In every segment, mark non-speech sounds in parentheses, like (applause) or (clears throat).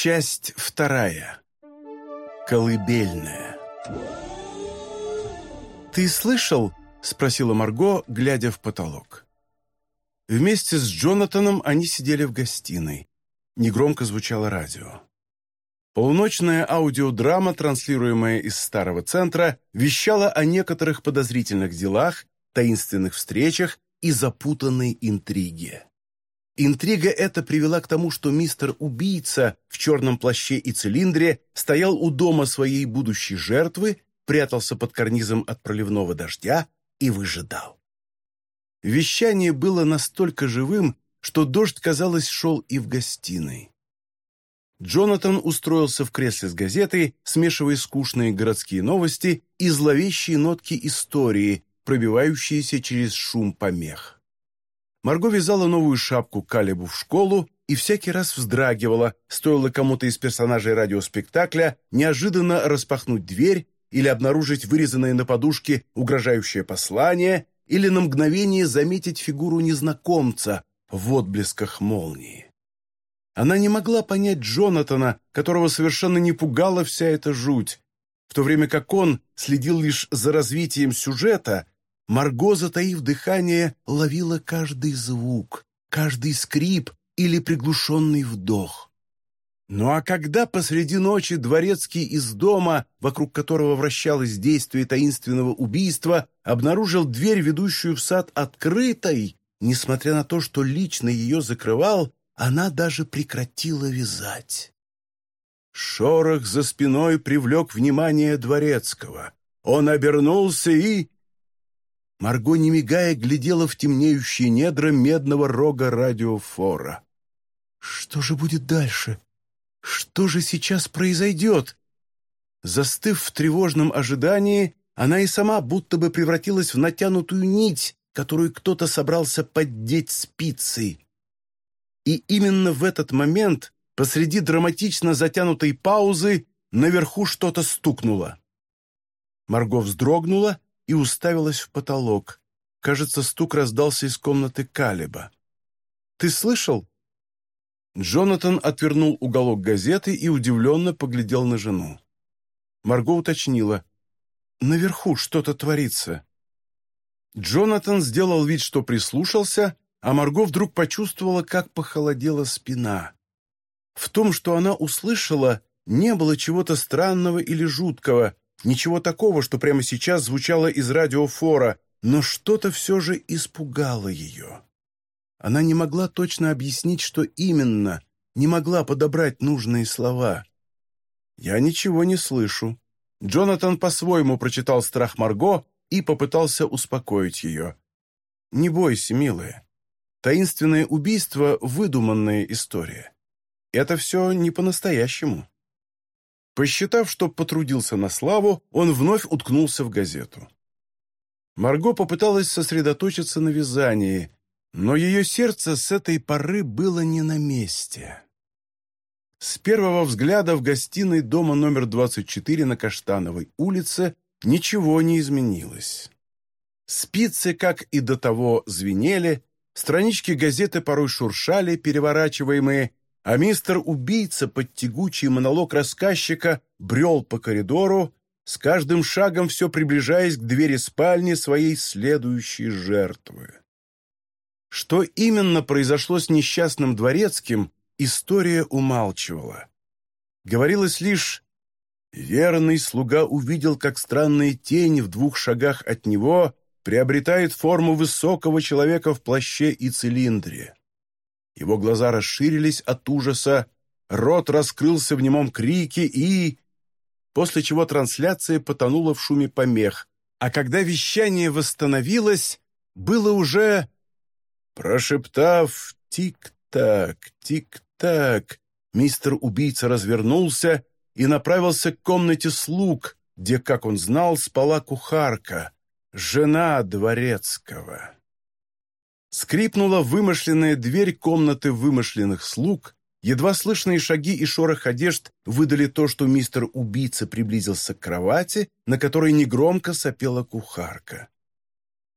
Часть вторая. Колыбельная. «Ты слышал?» — спросила Марго, глядя в потолок. Вместе с Джонатаном они сидели в гостиной. Негромко звучало радио. Полуночная аудиодрама, транслируемая из старого центра, вещала о некоторых подозрительных делах, таинственных встречах и запутанной интриге. Интрига эта привела к тому, что мистер-убийца в черном плаще и цилиндре стоял у дома своей будущей жертвы, прятался под карнизом от проливного дождя и выжидал. Вещание было настолько живым, что дождь, казалось, шел и в гостиной. Джонатан устроился в кресле с газетой, смешивая скучные городские новости и зловещие нотки истории, пробивающиеся через шум помех. Марго вязала новую шапку Калебу в школу и всякий раз вздрагивала, стоило кому-то из персонажей радиоспектакля неожиданно распахнуть дверь или обнаружить вырезанное на подушке угрожающее послание или на мгновение заметить фигуру незнакомца в отблесках молнии. Она не могла понять Джонатана, которого совершенно не пугала вся эта жуть, в то время как он следил лишь за развитием сюжета – Марго, затаив дыхание, ловила каждый звук, каждый скрип или приглушенный вдох. Ну а когда посреди ночи дворецкий из дома, вокруг которого вращалось действие таинственного убийства, обнаружил дверь, ведущую в сад, открытой, несмотря на то, что лично ее закрывал, она даже прекратила вязать. Шорох за спиной привлек внимание дворецкого. Он обернулся и Марго, не мигая, глядела в темнеющие недра медного рога радиофора. «Что же будет дальше? Что же сейчас произойдет?» Застыв в тревожном ожидании, она и сама будто бы превратилась в натянутую нить, которую кто-то собрался поддеть спицей. И именно в этот момент, посреди драматично затянутой паузы, наверху что-то стукнуло. Марго вздрогнула и уставилась в потолок. Кажется, стук раздался из комнаты Калиба. «Ты слышал?» Джонатан отвернул уголок газеты и удивленно поглядел на жену. Марго уточнила. «Наверху что-то творится». Джонатан сделал вид, что прислушался, а Марго вдруг почувствовала, как похолодела спина. В том, что она услышала, не было чего-то странного или жуткого, Ничего такого, что прямо сейчас звучало из радиофора, но что-то все же испугало ее. Она не могла точно объяснить, что именно, не могла подобрать нужные слова. «Я ничего не слышу». Джонатан по-своему прочитал страх Марго и попытался успокоить ее. «Не бойся, милая. Таинственное убийство — выдуманная история. Это все не по-настоящему». Посчитав, что потрудился на славу, он вновь уткнулся в газету. Марго попыталась сосредоточиться на вязании, но ее сердце с этой поры было не на месте. С первого взгляда в гостиной дома номер 24 на Каштановой улице ничего не изменилось. Спицы, как и до того, звенели, странички газеты порой шуршали, переворачиваемые, а мистер-убийца под тягучий монолог рассказчика брел по коридору, с каждым шагом все приближаясь к двери спальни своей следующей жертвы. Что именно произошло с несчастным дворецким, история умалчивала. Говорилось лишь «Верный слуга увидел, как странная тень в двух шагах от него приобретает форму высокого человека в плаще и цилиндре. Его глаза расширились от ужаса, рот раскрылся в немом крике и... После чего трансляция потонула в шуме помех, а когда вещание восстановилось, было уже... Прошептав «тик-так, тик-так», мистер-убийца развернулся и направился к комнате слуг, где, как он знал, спала кухарка, жена дворецкого. Скрипнула вымышленная дверь комнаты вымышленных слуг, едва слышные шаги и шорох одежд выдали то, что мистер-убийца приблизился к кровати, на которой негромко сопела кухарка.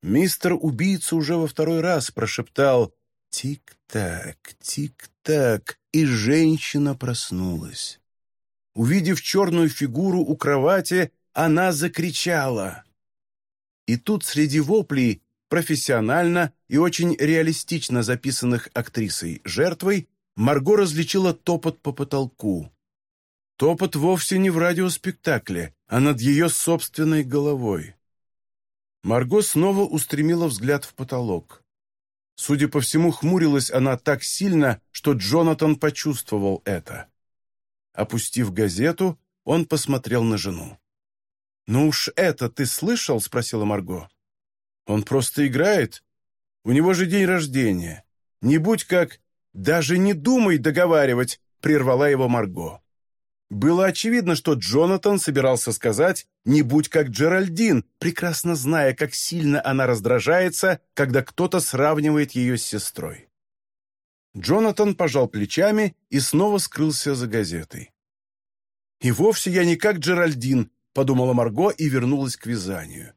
Мистер-убийца уже во второй раз прошептал Тик-так, тик-так, и женщина проснулась. Увидев черную фигуру у кровати, она закричала. И тут среди воплей, профессионально и очень реалистично записанных актрисой жертвой, Марго различила топот по потолку. Топот вовсе не в радиоспектакле, а над ее собственной головой. Марго снова устремила взгляд в потолок. Судя по всему, хмурилась она так сильно, что Джонатан почувствовал это. Опустив газету, он посмотрел на жену. «Ну уж это ты слышал?» — спросила Марго. «Он просто играет. У него же день рождения. Не будь как... Даже не думай договаривать!» — прервала его Марго. Было очевидно, что Джонатан собирался сказать «не будь как Джеральдин», прекрасно зная, как сильно она раздражается, когда кто-то сравнивает ее с сестрой. Джонатан пожал плечами и снова скрылся за газетой. «И вовсе я не как Джеральдин», — подумала Марго и вернулась к вязанию.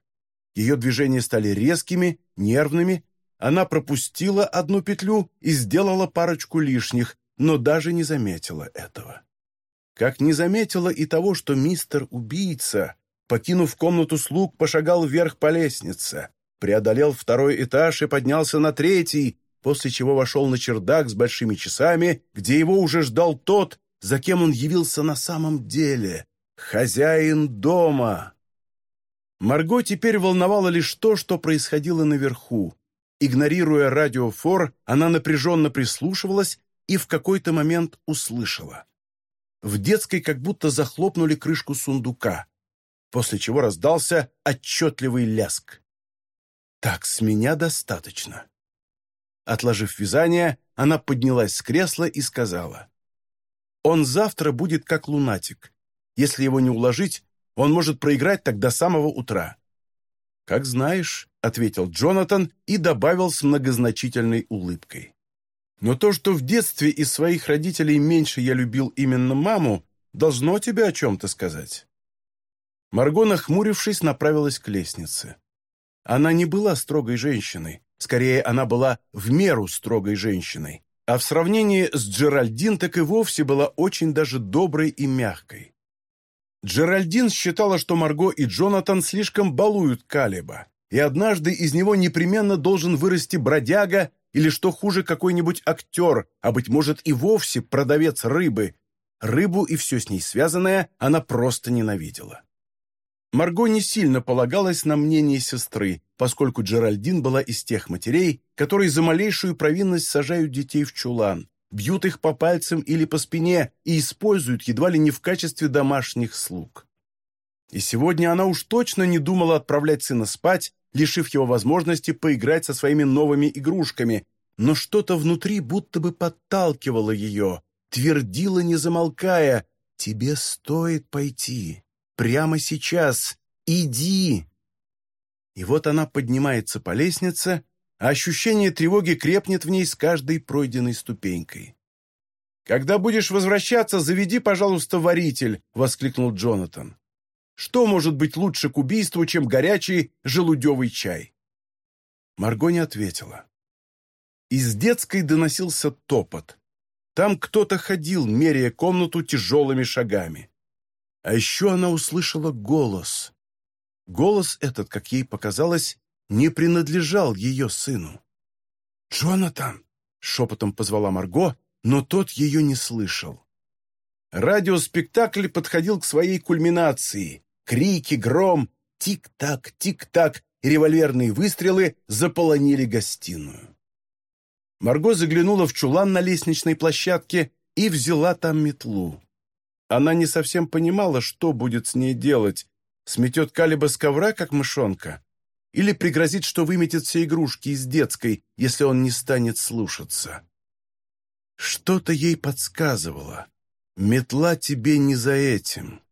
Ее движения стали резкими, нервными. Она пропустила одну петлю и сделала парочку лишних, но даже не заметила этого как не заметила и того, что мистер-убийца, покинув комнату слуг, пошагал вверх по лестнице, преодолел второй этаж и поднялся на третий, после чего вошел на чердак с большими часами, где его уже ждал тот, за кем он явился на самом деле — хозяин дома. Марго теперь волновало лишь то, что происходило наверху. Игнорируя радиофор, она напряженно прислушивалась и в какой-то момент услышала. В детской как будто захлопнули крышку сундука, после чего раздался отчетливый ляск. «Так, с меня достаточно». Отложив вязание, она поднялась с кресла и сказала. «Он завтра будет как лунатик. Если его не уложить, он может проиграть так до самого утра». «Как знаешь», — ответил Джонатан и добавил с многозначительной улыбкой. Но то, что в детстве из своих родителей меньше я любил именно маму, должно тебе о чем-то сказать». Марго, нахмурившись, направилась к лестнице. Она не была строгой женщиной, скорее, она была в меру строгой женщиной, а в сравнении с Джеральдин так и вовсе была очень даже доброй и мягкой. Джеральдин считала, что Марго и Джонатан слишком балуют Калиба, и однажды из него непременно должен вырасти бродяга или, что хуже, какой-нибудь актер, а, быть может, и вовсе продавец рыбы. Рыбу и все с ней связанное она просто ненавидела. Марго не сильно полагалась на мнение сестры, поскольку Джеральдин была из тех матерей, которые за малейшую провинность сажают детей в чулан, бьют их по пальцам или по спине и используют едва ли не в качестве домашних слуг. И сегодня она уж точно не думала отправлять сына спать, лишив его возможности поиграть со своими новыми игрушками, но что-то внутри будто бы подталкивало ее, твердило, не замолкая, «Тебе стоит пойти. Прямо сейчас. Иди!» И вот она поднимается по лестнице, а ощущение тревоги крепнет в ней с каждой пройденной ступенькой. «Когда будешь возвращаться, заведи, пожалуйста, варитель!» — воскликнул Джонатан. Что может быть лучше к убийству, чем горячий желудевый чай? Марго не ответила. Из детской доносился топот. Там кто-то ходил, меряя комнату тяжелыми шагами. А еще она услышала голос. Голос этот, как ей показалось, не принадлежал ее сыну. «Джонатан!» — шепотом позвала Марго, но тот ее не слышал. Радиоспектакль подходил к своей кульминации. Крики, гром, тик-так, тик-так, и револьверные выстрелы заполонили гостиную. Марго заглянула в чулан на лестничной площадке и взяла там метлу. Она не совсем понимала, что будет с ней делать. Сметет Калиба с ковра, как мышонка? Или пригрозит, что выметит все игрушки из детской, если он не станет слушаться? Что-то ей подсказывало. Метла тебе не за этим.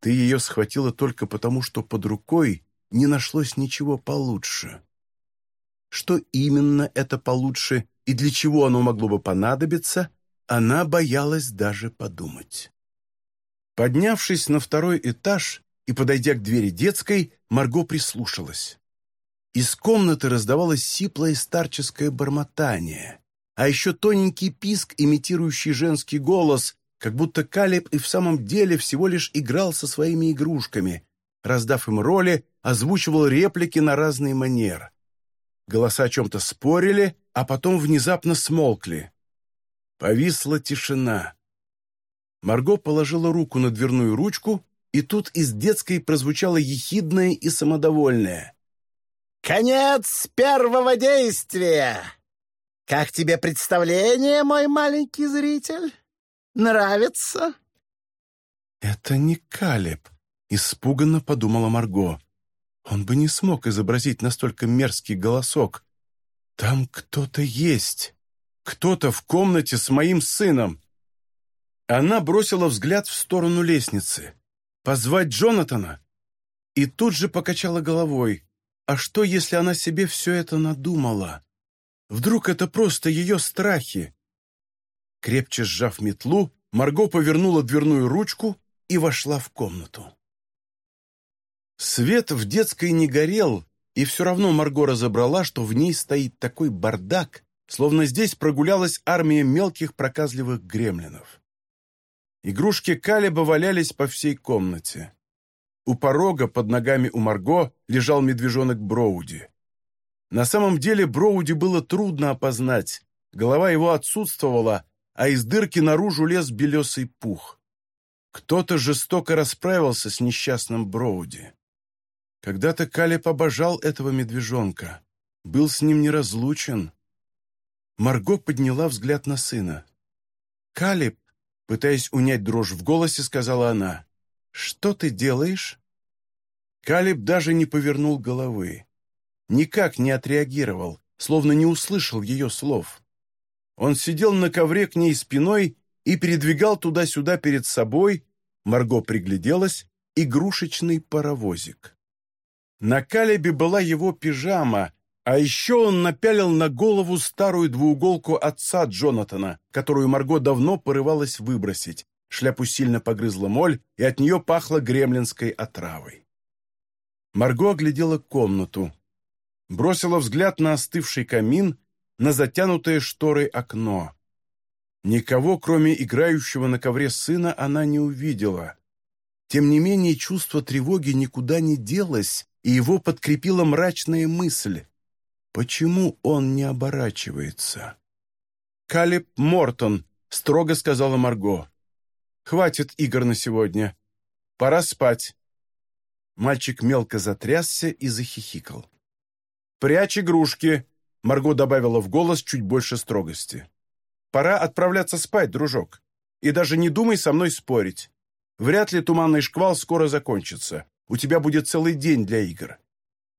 Ты ее схватила только потому, что под рукой не нашлось ничего получше. Что именно это получше и для чего оно могло бы понадобиться, она боялась даже подумать. Поднявшись на второй этаж и подойдя к двери детской, Марго прислушалась. Из комнаты раздавалось сиплое старческое бормотание. а еще тоненький писк, имитирующий женский голос, как будто Калеб и в самом деле всего лишь играл со своими игрушками, раздав им роли, озвучивал реплики на разный манер. Голоса о чем-то спорили, а потом внезапно смолкли. Повисла тишина. Марго положила руку на дверную ручку, и тут из детской прозвучало ехидное и самодовольное. «Конец первого действия! Как тебе представление, мой маленький зритель? Нравится?» «Это не Калеб», — испуганно подумала Марго. «Он бы не смог изобразить настолько мерзкий голосок. Там кто-то есть. Кто-то в комнате с моим сыном». Она бросила взгляд в сторону лестницы. «Позвать Джонатана?» И тут же покачала головой. «А что, если она себе все это надумала? Вдруг это просто ее страхи?» Крепче сжав метлу, Марго повернула дверную ручку и вошла в комнату. Свет в детской не горел, и все равно Марго разобрала, что в ней стоит такой бардак, словно здесь прогулялась армия мелких проказливых гремлинов. Игрушки Калиба валялись по всей комнате. У порога под ногами у Марго лежал медвежонок Броуди. На самом деле Броуди было трудно опознать. Голова его отсутствовала, а из дырки наружу лез белесый пух. Кто-то жестоко расправился с несчастным Броуди. Когда-то Калеб обожал этого медвежонка, был с ним неразлучен. Марго подняла взгляд на сына. «Калеб, Пытаясь унять дрожь в голосе, сказала она. «Что ты делаешь?» Калиб даже не повернул головы. Никак не отреагировал, словно не услышал ее слов. Он сидел на ковре к ней спиной и передвигал туда-сюда перед собой, Марго пригляделась, игрушечный паровозик. На Калебе была его пижама, а еще он напялил на голову старую двууголку отца Джонатана, которую Марго давно порывалась выбросить. Шляпу сильно погрызла моль, и от нее пахло гремлинской отравой. Марго оглядела комнату. Бросила взгляд на остывший камин, на затянутое шторой окно. Никого, кроме играющего на ковре сына, она не увидела. Тем не менее, чувство тревоги никуда не делось, и его подкрепила мрачная мысль. Почему он не оборачивается? «Калеб Мортон», — строго сказала Марго. «Хватит игр на сегодня. Пора спать». Мальчик мелко затрясся и захихикал. «Прячь игрушки», — Марго добавила в голос чуть больше строгости. «Пора отправляться спать, дружок. И даже не думай со мной спорить. Вряд ли туманный шквал скоро закончится. У тебя будет целый день для игр.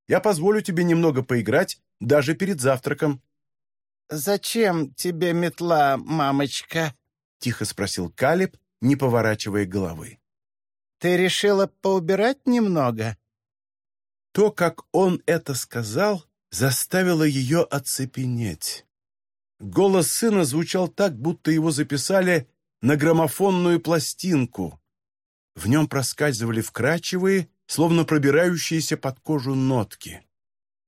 Я позволю тебе немного поиграть, даже перед завтраком». «Зачем тебе метла, мамочка?» — тихо спросил Калиб, не поворачивая головы. «Ты решила поубирать немного?» То, как он это сказал, заставило ее оцепенеть. Голос сына звучал так, будто его записали на граммофонную пластинку. В нем проскальзывали вкрадчивые, словно пробирающиеся под кожу нотки.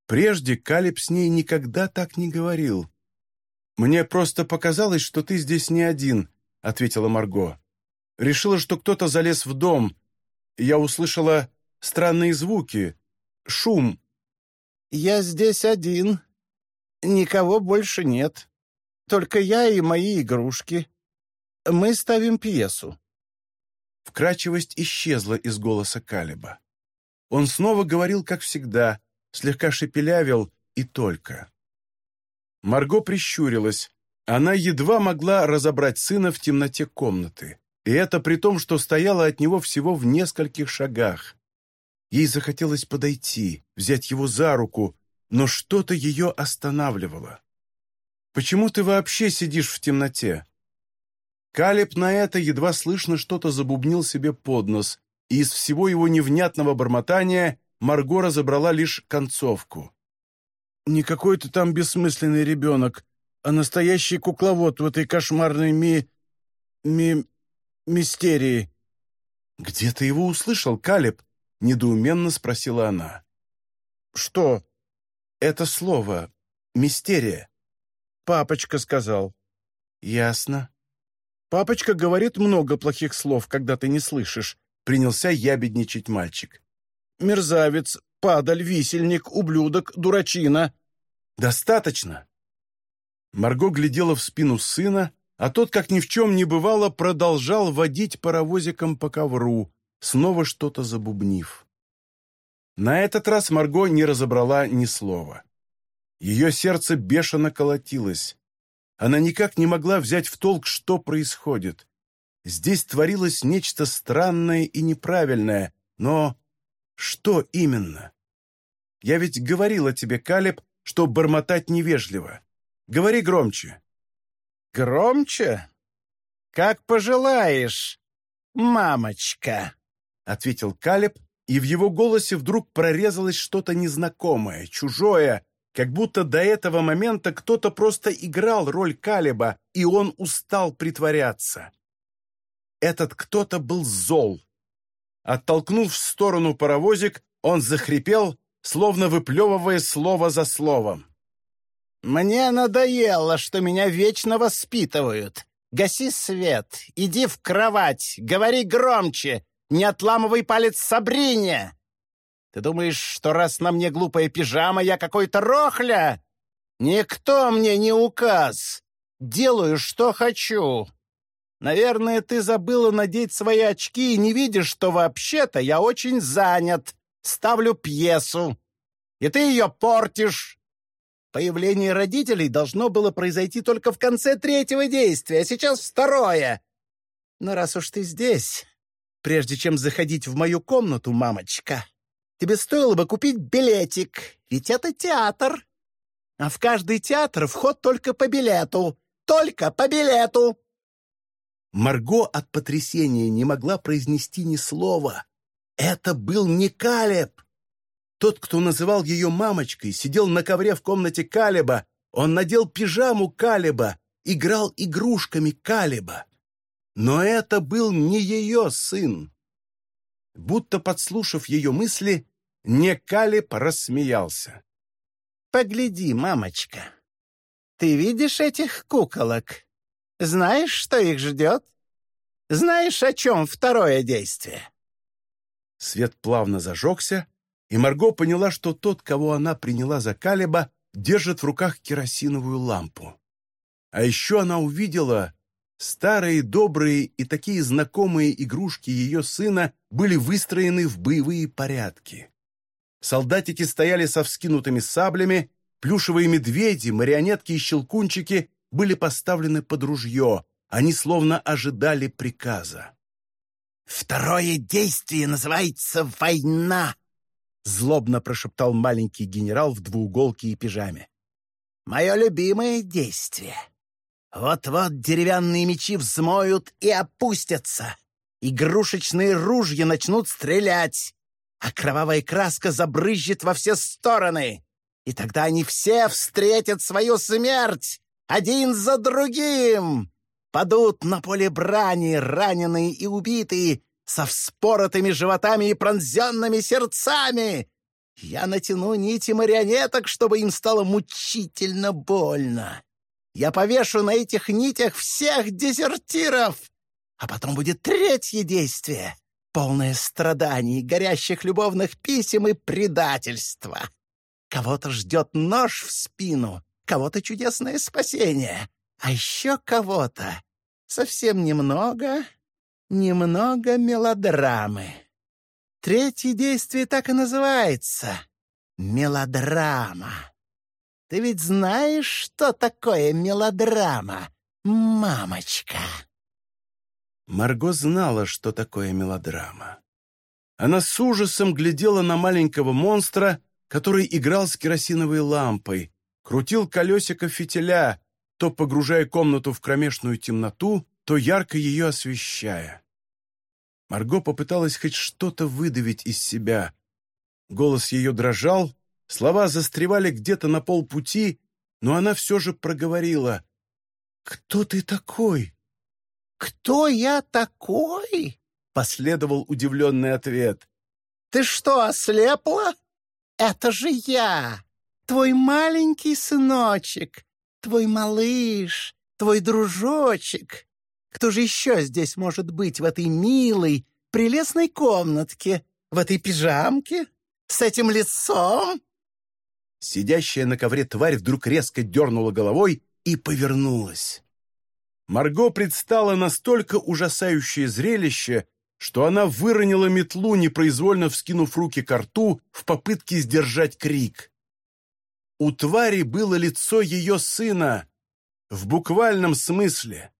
Прежде Калиб с ней никогда так не говорил. «Мне просто показалось, что ты здесь не один», — ответила Марго. «Решила, что кто-то залез в дом. Я услышала странные звуки, шум». «Я здесь один. Никого больше нет. Только я и мои игрушки. Мы ставим пьесу». Вкрачивость исчезла из голоса Калиба. Он снова говорил, как всегда, слегка шепелявил и только. Марго прищурилась. Она едва могла разобрать сына в темноте комнаты. И это при том, что стояла от него всего в нескольких шагах. Ей захотелось подойти, взять его за руку, но что-то ее останавливало. «Почему ты вообще сидишь в темноте?» Калиб на это едва слышно что-то забубнил себе под нос, и из всего его невнятного бормотания Марго разобрала лишь концовку. «Не какой-то там бессмысленный ребенок, а настоящий кукловод в этой кошмарной ми... ми... мистерии». «Где ты его услышал, Калеб?» — недоуменно спросила она. «Что?» «Это слово. Мистерия». папочка сказал». «Ясно». «Папочка говорит много плохих слов, когда ты не слышишь», — принялся ябедничать мальчик. «Мерзавец, падаль, висельник, ублюдок, дурачина». «Достаточно!» Марго глядела в спину сына, а тот, как ни в чем не бывало, продолжал водить паровозиком по ковру, снова что-то забубнив. На этот раз Марго не разобрала ни слова. Ее сердце бешено колотилось. Она никак не могла взять в толк, что происходит. Здесь творилось нечто странное и неправильное, но что именно? Я ведь говорила тебе, Калеб, что бормотать невежливо. Говори громче». «Громче? Как пожелаешь, мамочка», — ответил Калеб, и в его голосе вдруг прорезалось что-то незнакомое, чужое, как будто до этого момента кто-то просто играл роль Калеба, и он устал притворяться. Этот кто-то был зол. Оттолкнув в сторону паровозик, он захрипел, словно выплевывая слово за словом. «Мне надоело, что меня вечно воспитывают. Гаси свет, иди в кровать, говори громче, не отламывай палец Сабрине. Ты думаешь, что раз на мне глупая пижама, я какой-то рохля? Никто мне не указ. Делаю, что хочу. Наверное, ты забыла надеть свои очки и не видишь, что вообще-то я очень занят. Ставлю пьесу. И ты ее портишь. Появление родителей должно было произойти только в конце третьего действия, а сейчас второе. Но раз уж ты здесь, прежде чем заходить в мою комнату, мамочка, тебе стоило бы купить билетик, ведь это театр. А в каждый театр вход только по билету. Только по билету!» Марго от потрясения не могла произнести ни слова. Это был не Калеб. Тот, кто называл ее мамочкой, сидел на ковре в комнате Калеба. Он надел пижаму Калеба, играл игрушками Калеба. Но это был не ее сын. Будто подслушав ее мысли, не Калеб рассмеялся. «Погляди, мамочка, ты видишь этих куколок? Знаешь, что их ждет? Знаешь, о чем второе действие?» Свет плавно зажегся, и Марго поняла, что тот, кого она приняла за Калеба, держит в руках керосиновую лампу. А еще она увидела, старые, добрые и такие знакомые игрушки ее сына были выстроены в боевые порядки. Солдатики стояли со вскинутыми саблями, плюшевые медведи, марионетки и щелкунчики были поставлены под ружье, они словно ожидали приказа. «Второе действие называется «Война», Злобно прошептал маленький генерал в двууголке и пижаме. «Мое любимое действие. Вот-вот деревянные мечи взмоют и опустятся. Игрушечные ружья начнут стрелять, а кровавая краска забрызжет во все стороны. И тогда они все встретят свою смерть, один за другим. Падут на поле брани, раненые и убитые, со вспоротыми животами и пронзенными сердцами. Я натяну нити марионеток, чтобы им стало мучительно больно. Я повешу на этих нитях всех дезертиров. А потом будет третье действие, полное страданий, горящих любовных писем и предательства. Кого-то ждет нож в спину, кого-то чудесное спасение, а еще кого-то совсем немного немного мелодрамы. Третье действие так и называется — мелодрама. Ты ведь знаешь, что такое мелодрама, мамочка?» Марго знала, что такое мелодрама. Она с ужасом глядела на маленького монстра, который играл с керосиновой лампой, крутил колесико фитиля, то погружая комнату в кромешную темноту, то ярко ее освещая. Марго попыталась хоть что-то выдавить из себя. Голос ее дрожал, слова застревали где-то на полпути, но она все же проговорила. «Кто ты такой?» «Кто я такой?» — последовал удивленный ответ. «Ты что, ослепла? Это же я, твой маленький сыночек, твой малыш, твой дружочек. Кто же еще здесь может быть в этой милой, прелестной комнатке, в этой пижамке, с этим лицом?» Сидящая на ковре тварь вдруг резко дернула головой и повернулась. Марго предстало настолько ужасающее зрелище, что она выронила метлу, непроизвольно вскинув руки к рту в попытке сдержать крик. У твари было лицо ее сына, в буквальном смысле.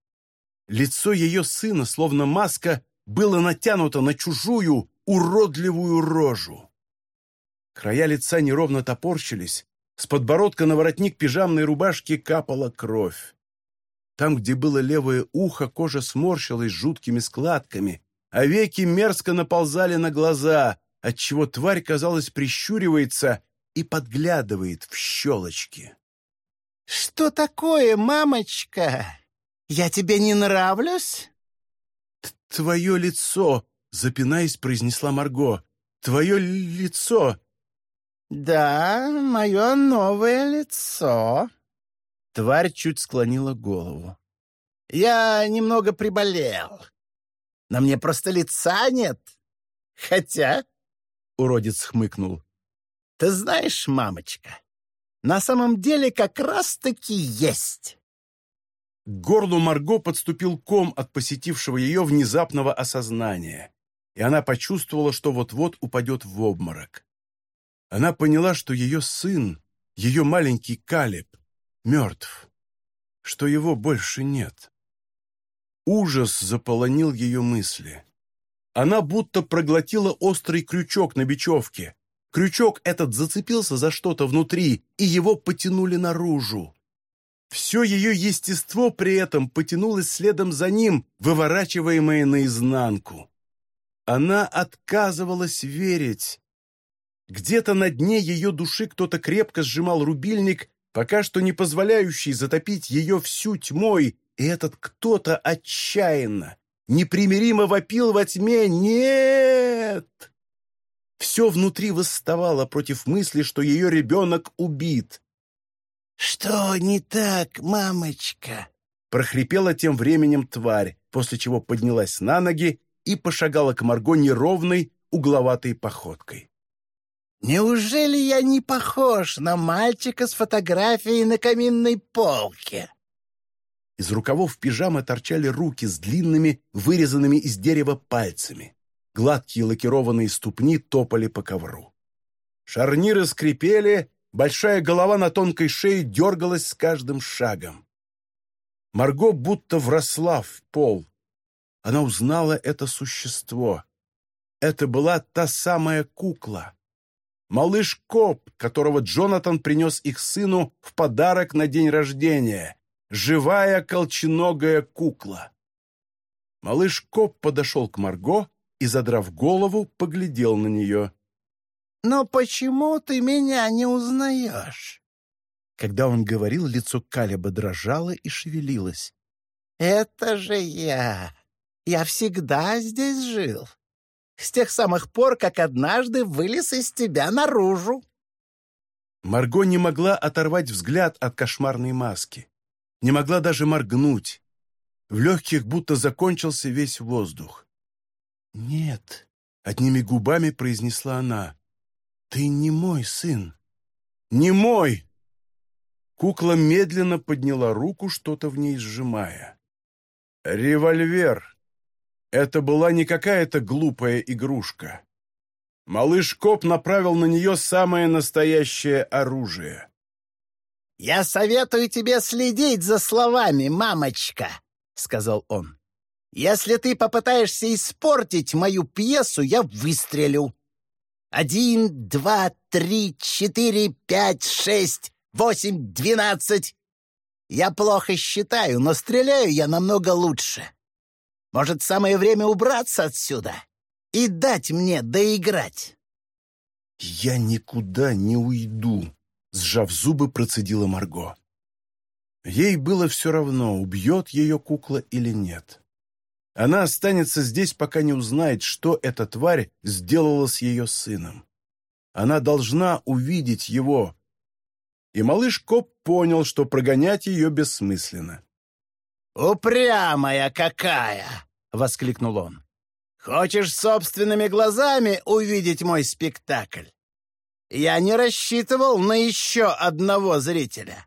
Лицо ее сына, словно маска, было натянуто на чужую, уродливую рожу. Края лица неровно топорщились, с подбородка на воротник пижамной рубашки капала кровь. Там, где было левое ухо, кожа сморщилась жуткими складками, а веки мерзко наползали на глаза, отчего тварь, казалось, прищуривается и подглядывает в щелочки. «Что такое, мамочка? Я тебе не нравлюсь?» «Твое лицо!» — запинаясь, произнесла Марго. «Твое лицо!» «Да, мое новое лицо». Тварь чуть склонила голову. «Я немного приболел. На мне просто лица нет. Хотя...» — уродец хмыкнул. «Ты знаешь, мамочка, на самом деле как раз-таки есть». К горлу Марго подступил ком от посетившего ее внезапного осознания, и она почувствовала, что вот-вот упадет в обморок. Она поняла, что ее сын, ее маленький Калиб, мертв, что его больше нет. Ужас заполонил ее мысли. Она будто проглотила острый крючок на бечевке. Крючок этот зацепился за что-то внутри, и его потянули наружу. Все ее естество при этом потянулось следом за ним, выворачиваемое наизнанку. Она отказывалась верить, где-то на дне ее души кто-то крепко сжимал рубильник, пока что не позволяющий затопить ее всю тьмой, и этот кто-то отчаянно, непримиримо вопил во тьме «Нет!». Все внутри восставало против мысли, что ее ребенок убит. «Что не так, мамочка?» прохрипела тем временем тварь, после чего поднялась на ноги и пошагала к Марго неровной, угловатой походкой. Неужели я не похож на мальчика с фотографией на каминной полке?» Из рукавов пижамы торчали руки с длинными, вырезанными из дерева пальцами. Гладкие лакированные ступни топали по ковру. Шарниры скрипели, большая голова на тонкой шее дергалась с каждым шагом. Марго будто вросла в пол. Она узнала это существо. Это была та самая кукла малыш Коп, которого Джонатан принес их сыну в подарок на день рождения, живая колченогая кукла. Малыш Коп подошел к Марго и, задрав голову, поглядел на нее. «Но почему ты меня не узнаешь?» Когда он говорил, лицо Калеба дрожало и шевелилось. «Это же я! Я всегда здесь жил с тех самых пор, как однажды вылез из тебя наружу». Марго не могла оторвать взгляд от кошмарной маски. Не могла даже моргнуть. В легких будто закончился весь воздух. «Нет», — одними губами произнесла она, — «ты не мой сын». «Не мой!» Кукла медленно подняла руку, что-то в ней сжимая. «Револьвер!» Это была не какая-то глупая игрушка. Малыш Коп направил на нее самое настоящее оружие. «Я советую тебе следить за словами, мамочка», — сказал он. «Если ты попытаешься испортить мою пьесу, я выстрелю. Один, два, три, четыре, пять, шесть, восемь, двенадцать. Я плохо считаю, но стреляю я намного лучше. Может, самое время убраться отсюда и дать мне доиграть?» «Я никуда не уйду», — сжав зубы, процедила Марго. Ей было все равно, убьет ее кукла или нет. Она останется здесь, пока не узнает, что эта тварь сделала с ее сыном. Она должна увидеть его. и малыш Коп понял, что прогонять ее бессмысленно. «Упрямая какая!» — воскликнул он. «Хочешь собственными глазами увидеть мой спектакль? Я не рассчитывал на еще одного зрителя».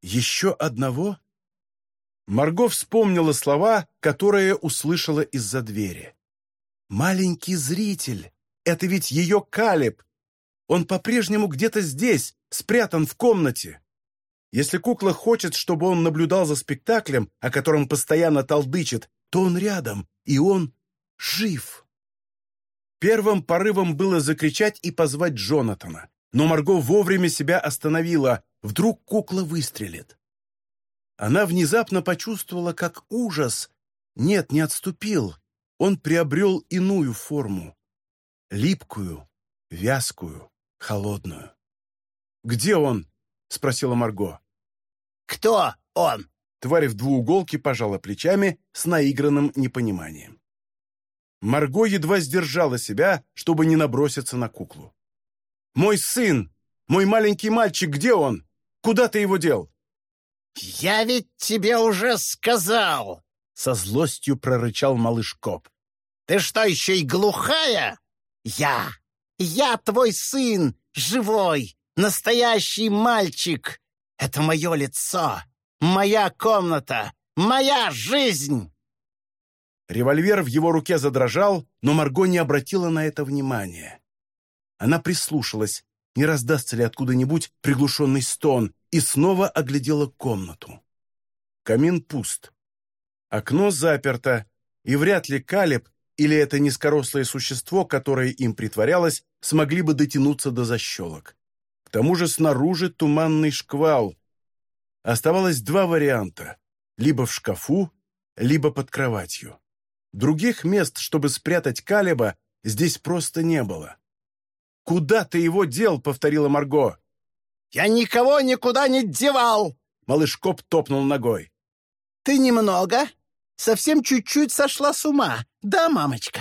«Еще одного?» Марго вспомнила слова, которые услышала из-за двери. «Маленький зритель! Это ведь ее Калиб! Он по-прежнему где-то здесь, спрятан в комнате!» Если кукла хочет, чтобы он наблюдал за спектаклем, о котором постоянно толдычит, то он рядом, и он жив. Первым порывом было закричать и позвать Джонатана, но Марго вовремя себя остановила, вдруг кукла выстрелит. Она внезапно почувствовала, как ужас, нет, не отступил, он приобрел иную форму, липкую, вязкую, холодную. «Где он?» — спросила Марго. «Кто он?» Тварь в двууголке пожала плечами с наигранным непониманием. Марго едва сдержала себя, чтобы не наброситься на куклу. «Мой сын! Мой маленький мальчик, где он? Куда ты его дел?» «Я ведь тебе уже сказал!» — со злостью прорычал малыш Коп. «Ты что, еще и глухая? Я! Я твой сын, живой, настоящий мальчик! Это мое лицо, моя комната, моя жизнь!» Револьвер в его руке задрожал, но Марго не обратила на это внимания. Она прислушалась, не раздастся ли откуда-нибудь приглушенный стон, и снова оглядела комнату. Камин пуст. Окно заперто, и вряд ли Калеб или это низкорослое существо, которое им притворялось, смогли бы дотянуться до защелок тому же снаружи туманный шквал. Оставалось два варианта — либо в шкафу, либо под кроватью. Других мест, чтобы спрятать Калеба, здесь просто не было. «Куда ты его дел?» — повторила Марго. «Я никого никуда не девал!» — малыш Коп топнул ногой. «Ты немного, совсем чуть-чуть сошла с ума, да, мамочка?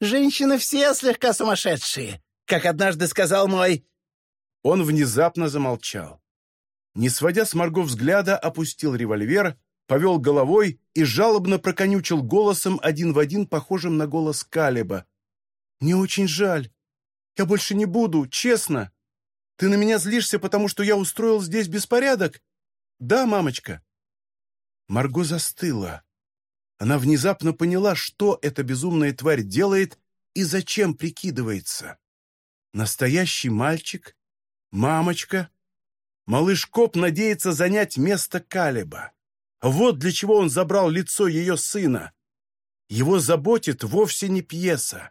Женщины все слегка сумасшедшие, как однажды сказал мой он внезапно замолчал. Не сводя с Марго взгляда, опустил револьвер, повел головой и жалобно проконючил голосом один в один, похожим на голос Калиба. «Мне очень жаль. Я больше не буду, честно. Ты на меня злишься, потому что я устроил здесь беспорядок? Да, мамочка?» Марго застыла. Она внезапно поняла, что эта безумная тварь делает и зачем прикидывается. Настоящий мальчик Мамочка. Малыш Коп надеется занять место Калиба. Вот для чего он забрал лицо ее сына. Его заботит вовсе не пьеса.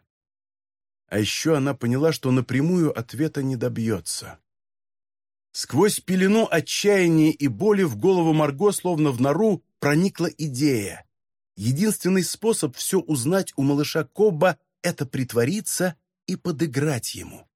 А еще она поняла, что напрямую ответа не добьется. Сквозь пелену отчаяния и боли в голову Марго, словно в нору, проникла идея. Единственный способ все узнать у малыша Кобба — это притвориться и подыграть ему.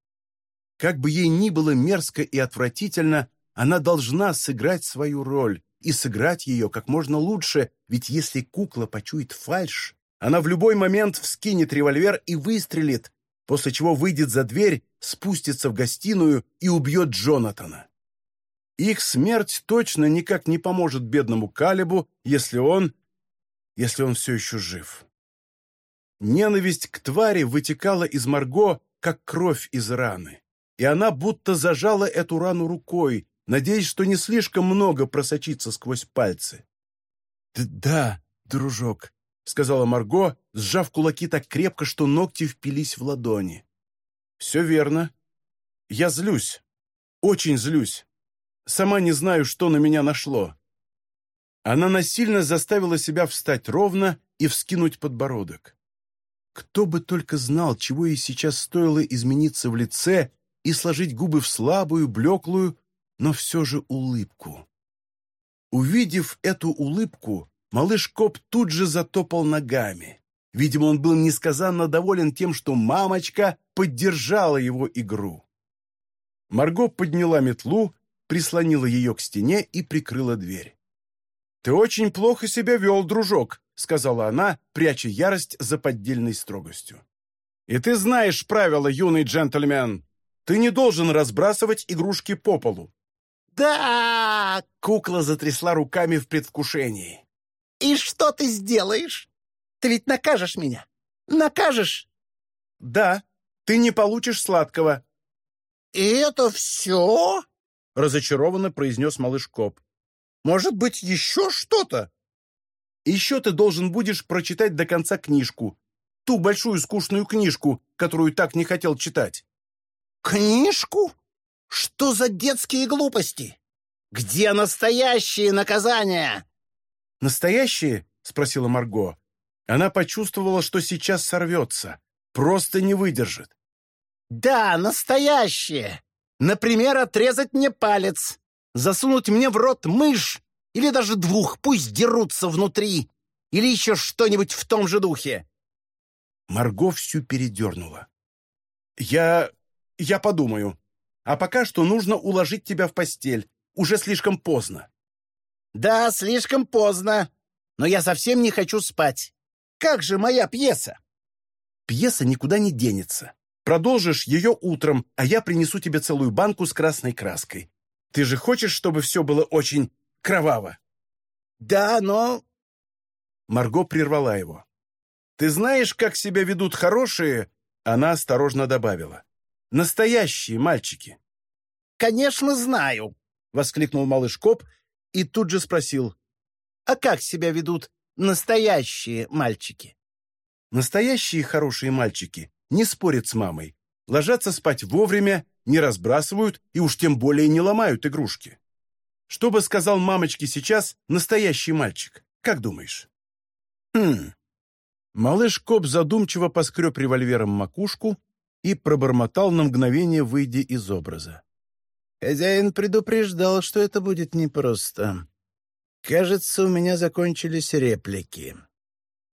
Как бы ей ни было мерзко и отвратительно, она должна сыграть свою роль и сыграть ее как можно лучше, ведь если кукла почует фальшь, она в любой момент вскинет револьвер и выстрелит, после чего выйдет за дверь, спустится в гостиную и убьет Джонатана. Их смерть точно никак не поможет бедному Калибу, если он... если он все еще жив. Ненависть к твари вытекала из Марго, как кровь из раны и она будто зажала эту рану рукой, надеясь, что не слишком много просочится сквозь пальцы. «Да, дружок», — сказала Марго, сжав кулаки так крепко, что ногти впились в ладони. «Все верно. Я злюсь. Очень злюсь. Сама не знаю, что на меня нашло». Она насильно заставила себя встать ровно и вскинуть подбородок. Кто бы только знал, чего ей сейчас стоило измениться в лице и сложить губы в слабую, блеклую, но все же улыбку. Увидев эту улыбку, малыш Коп тут же затопал ногами. Видимо, он был несказанно доволен тем, что мамочка поддержала его игру. Марго подняла метлу, прислонила ее к стене и прикрыла дверь. «Ты очень плохо себя вел, дружок», — сказала она, пряча ярость за поддельной строгостью. «И ты знаешь правила, юный джентльмен. Ты не должен разбрасывать игрушки по полу. «Да!» — кукла затрясла руками в предвкушении. «И что ты сделаешь? Ты ведь накажешь меня? Накажешь?» «Да, ты не получишь сладкого». «И это все?» — разочарованно произнес малыш Коп. «Может быть, еще что-то?» «Еще ты должен будешь прочитать до конца книжку. Ту большую скучную книжку, которую так не хотел читать». «Книжку? Что за детские глупости? Где настоящие наказания?» «Настоящие?» — спросила Марго. Она почувствовала, что сейчас сорвется. Просто не выдержит. «Да, настоящие. Например, отрезать мне палец, засунуть мне в рот мышь или даже двух, пусть дерутся внутри, или еще что-нибудь в том же духе». Марго всю передернула. «Я... я подумаю. А пока что нужно уложить тебя в постель. Уже слишком поздно». «Да, слишком поздно. Но я совсем не хочу спать. Как же моя пьеса?» «Пьеса никуда не денется. Продолжишь ее утром, а я принесу тебе целую банку с красной краской. Ты же хочешь, чтобы все было очень кроваво?» «Да, но...» Марго прервала его. «Ты знаешь, как себя ведут хорошие?» Она осторожно добавила. «Настоящие мальчики». «Конечно, знаю!» — воскликнул малыш Коп и тут же спросил. «А как себя ведут настоящие мальчики?» Настоящие хорошие мальчики не спорят с мамой, ложатся спать вовремя, не разбрасывают и уж тем более не ломают игрушки. Что бы сказал мамочке сейчас настоящий мальчик? Как думаешь? Хм. Малыш Коп задумчиво поскреб револьвером макушку и пробормотал на мгновение, выйдя из образа. Хозяин предупреждал, что это будет непросто. Кажется, у меня закончились реплики.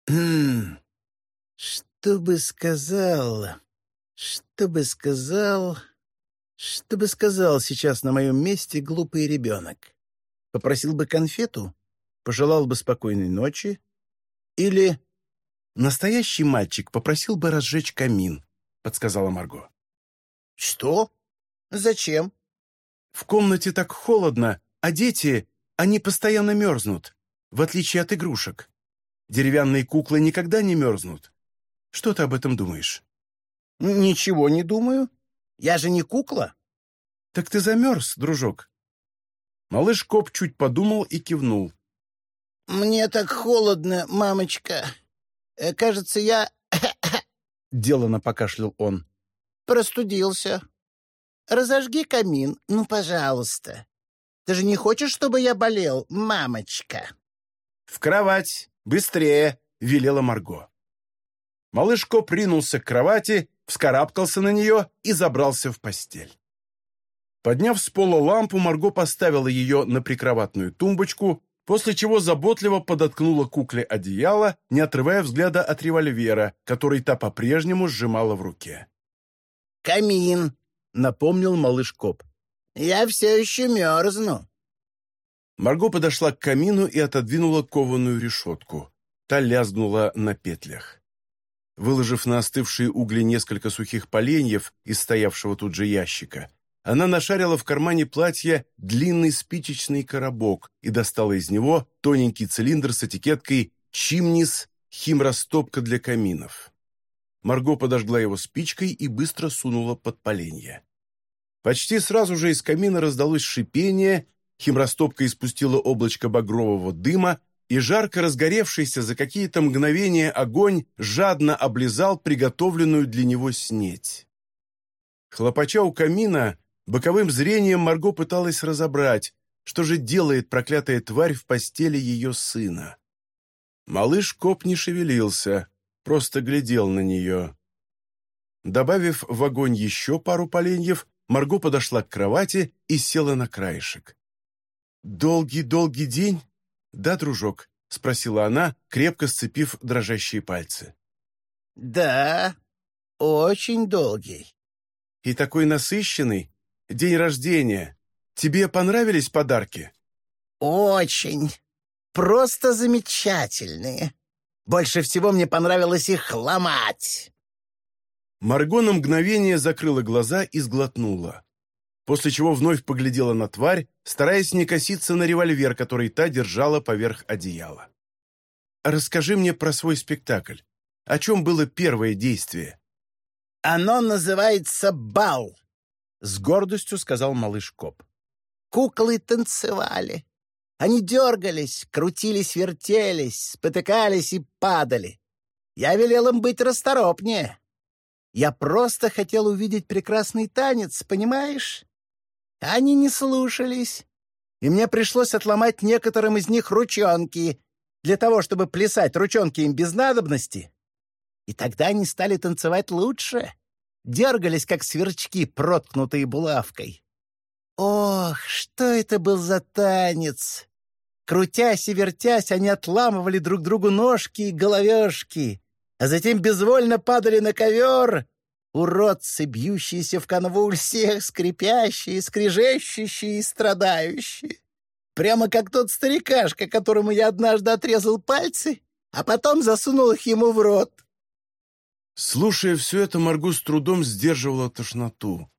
Хм. Что бы сказал... Что бы сказал... Что бы сказал сейчас на моем месте глупый ребенок? Попросил бы конфету? Пожелал бы спокойной ночи? Или... Настоящий мальчик попросил бы разжечь камин, подсказала Марго. Что? Зачем? В комнате так холодно, а дети, они постоянно мерзнут, в отличие от игрушек. Деревянные куклы никогда не мерзнут. Что ты об этом думаешь? Ничего не думаю. Я же не кукла. Так ты замерз, дружок. Малыш Коп чуть подумал и кивнул. Мне так холодно, мамочка. Э, кажется, я... Делано покашлял он. Простудился. Разожги камин, ну, пожалуйста. Ты же не хочешь, чтобы я болел, мамочка? В кровать, быстрее, велела Марго. Малыш Коп ринулся к кровати, вскарабкался на нее и забрался в постель. Подняв с пола лампу, Марго поставила ее на прикроватную тумбочку, после чего заботливо подоткнула кукле одеяло, не отрывая взгляда от револьвера, который та по-прежнему сжимала в руке. «Камин», — напомнил малыш Коп. «Я все еще мерзну». Марго подошла к камину и отодвинула кованую решетку. Та лязгнула на петлях. Выложив на остывшие угли несколько сухих поленьев из стоявшего тут же ящика, она нашарила в кармане платья длинный спичечный коробок и достала из него тоненький цилиндр с этикеткой «Чимнис. Химрастопка для каминов». Марго подожгла его спичкой и быстро сунула под поленья. Почти сразу же из камина раздалось шипение, химрастопка испустила облачко багрового дыма, и жарко разгоревшийся за какие-то мгновения огонь жадно облизал приготовленную для него снеть. Хлопача у камина, боковым зрением Марго пыталась разобрать, что же делает проклятая тварь в постели ее сына. Малыш Коп не шевелился, просто глядел на нее. Добавив в огонь еще пару поленьев, Марго подошла к кровати и села на краешек. «Долгий-долгий день?» «Да, дружок?» — спросила она, крепко сцепив дрожащие пальцы. «Да, очень долгий». «И такой насыщенный. День рождения. Тебе понравились подарки?» «Очень. Просто замечательные. Больше всего мне понравилось их ломать». Марго на мгновение закрыла глаза и сглотнула. после чего вновь поглядела на тварь, стараясь не коситься на револьвер, который та держала поверх одеяла. «Расскажи мне про свой спектакль. О чем было первое действие?» «Оно называется бал», — с гордостью сказал малыш Коп. «Куклы танцевали. Они дергались, крутились, вертелись, спотыкались и падали. Я велел им быть расторопнее. Я просто хотел увидеть прекрасный танец, понимаешь? Они не слушались, и мне пришлось отломать некоторым из них ручонки для того, чтобы плясать ручонки им без надобности. И тогда они стали танцевать лучше, дергались, как сверчки, проткнутые булавкой. Ох, что это был за танец! Крутясь и вертясь, они отламывали друг другу ножки и головешки, а затем безвольно падали на ковер, уродцы, бьющиеся в конвульсиях, скрипящие, скрежещущие и страдающие. Прямо как тот старикашка, которому я однажды отрезал пальцы, а потом засунул их ему в рот. Слушая все это, Маргу с трудом сдерживала тошноту.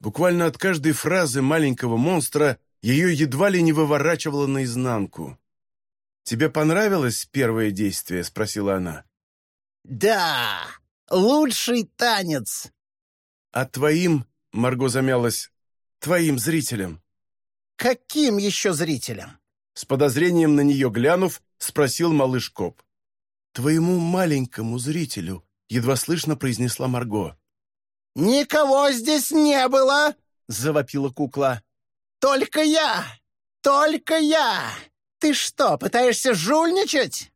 Буквально от каждой фразы маленького монстра ее едва ли не выворачивало наизнанку. «Тебе понравилось первое действие?» — спросила она. «Да, лучший танец!» «А твоим, — Марго замялась, — твоим зрителям?» «Каким еще зрителям?» С подозрением на нее глянув, спросил малыш Коп. «Твоему маленькому зрителю», — едва слышно произнесла Марго. «Никого здесь не было!» — завопила кукла. «Только я! Только я! Ты что, пытаешься жульничать?»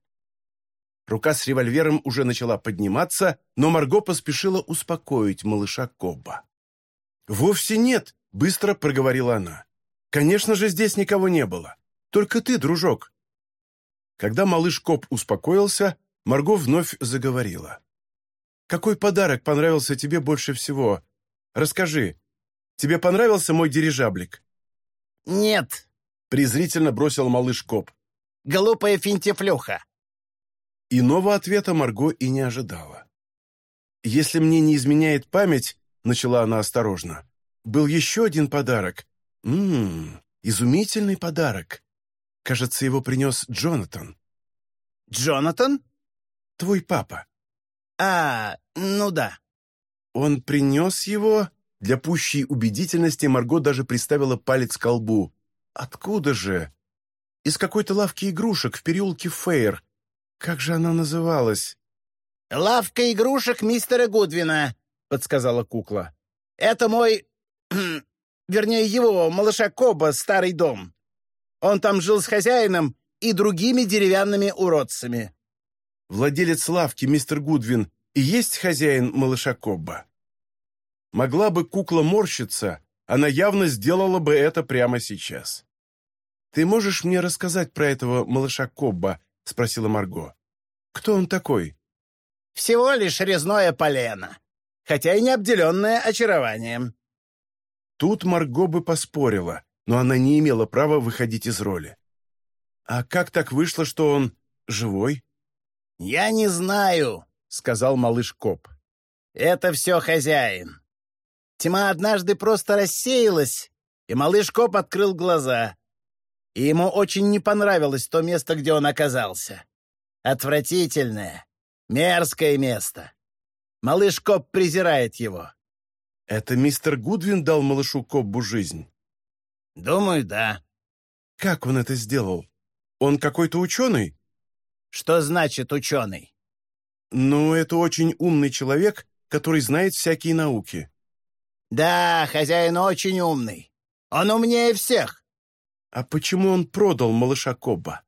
Рука с револьвером уже начала подниматься, но Марго поспешила успокоить малыша Кобба. «Вовсе нет», — быстро проговорила она. «Конечно же, здесь никого не было. Только ты, дружок». Когда малыш Коб успокоился, Марго вновь заговорила. «Какой подарок понравился тебе больше всего? Расскажи. Тебе понравился мой дирижаблик?» «Нет», — презрительно бросил малыш Коб. «Глупая финтифлюха. Иного ответа Марго и не ожидала. «Если мне не изменяет память», — начала она осторожно, — «был еще один подарок. Ммм, изумительный подарок. Кажется, его принес Джонатан». «Джонатан?» «Твой папа». «А, ну да». «Он принес его...» Для пущей убедительности Марго даже приставила палец к колбу. «Откуда же?» «Из какой-то лавки игрушек в переулке Фейр. Как же она называлась?» «Лавка игрушек мистера Гудвина», — подсказала кукла. «Это мой... (clears throat) вернее, его, малыша Коба, старый дом. Он там жил с хозяином и другими деревянными уродцами». «Владелец лавки, мистер Гудвин, и есть хозяин малыша Кобба?» Могла бы кукла морщиться, она явно сделала бы это прямо сейчас. «Ты можешь мне рассказать про этого малыша Кобба?» — спросила Марго. «Кто он такой?» «Всего лишь резное полено, хотя и не обделенное очарованием». Тут Марго бы поспорила, но она не имела права выходить из роли. «А как так вышло, что он живой?» «Я не знаю», — сказал малыш Коп. «Это все хозяин. Тьма однажды просто рассеялась, и малыш Коп открыл глаза и ему очень не понравилось то место, где он оказался. Отвратительное, мерзкое место. Малыш Коп презирает его. Это мистер Гудвин дал малышу Коббу жизнь? Думаю, да. Как он это сделал? Он какой-то ученый? Что значит ученый? Ну, это очень умный человек, который знает всякие науки. Да, хозяин очень умный. Он умнее всех. А почему он продал малыша Кобба?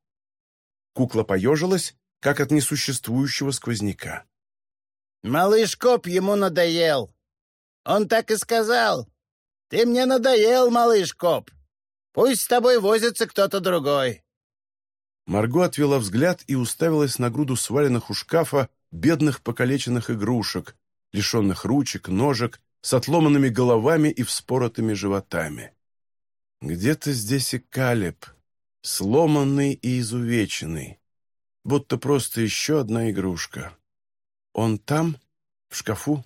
Кукла поежилась, как от несуществующего сквозняка. «Малыш Коб ему надоел. Он так и сказал. Ты мне надоел, малыш Коб. Пусть с тобой возится кто-то другой». Марго отвела взгляд и уставилась на груду сваленных у шкафа бедных покалеченных игрушек, лишенных ручек, ножек, с отломанными головами и вспоротыми животами. Где-то здесь и Калеб, сломанный и изувеченный, будто просто еще одна игрушка. Он там, в шкафу?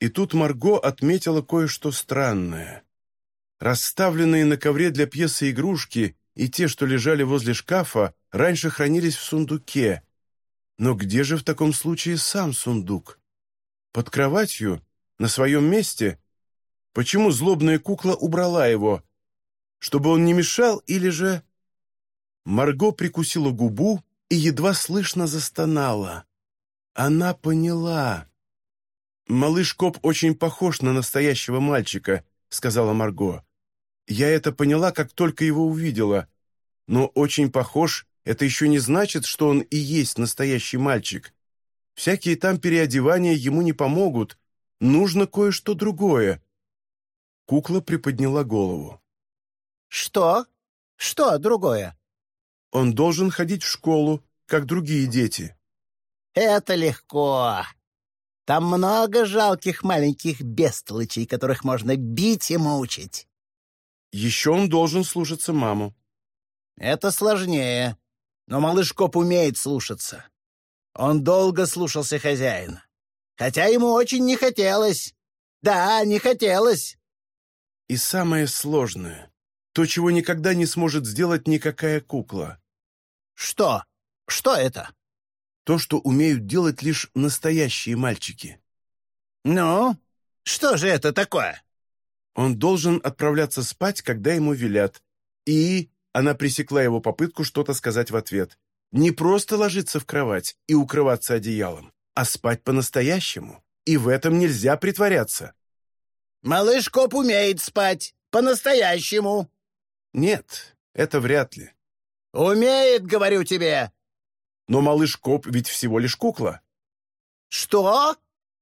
И тут Марго отметила кое-что странное. Расставленные на ковре для пьесы игрушки и те, что лежали возле шкафа, раньше хранились в сундуке. Но где же в таком случае сам сундук? Под кроватью? На своем месте? Почему злобная кукла убрала его? Чтобы он не мешал или же... Марго прикусила губу и едва слышно застонала. Она поняла. «Малыш Коп очень похож на настоящего мальчика», — сказала Марго. «Я это поняла, как только его увидела. Но очень похож — это еще не значит, что он и есть настоящий мальчик. Всякие там переодевания ему не помогут. Нужно кое-что другое». Кукла приподняла голову. «Что? Что другое?» «Он должен ходить в школу, как другие дети». «Это легко. Там много жалких маленьких бестолочей, которых можно бить и мучить». «Еще он должен слушаться маму». «Это сложнее, но малыш Коп умеет слушаться. Он долго слушался хозяина, хотя ему очень не хотелось. Да, не хотелось». «И самое сложное — то, чего никогда не сможет сделать никакая кукла». «Что? Что это?» То, что умеют делать лишь настоящие мальчики. «Ну, что же это такое?» Он должен отправляться спать, когда ему велят. И она пресекла его попытку что-то сказать в ответ. Не просто ложиться в кровать и укрываться одеялом, а спать по-настоящему. И в этом нельзя притворяться. «Малыш Коп умеет спать. По-настоящему». «Нет, это вряд ли». «Умеет, говорю тебе. Но малыш Коп ведь всего лишь кукла. Что?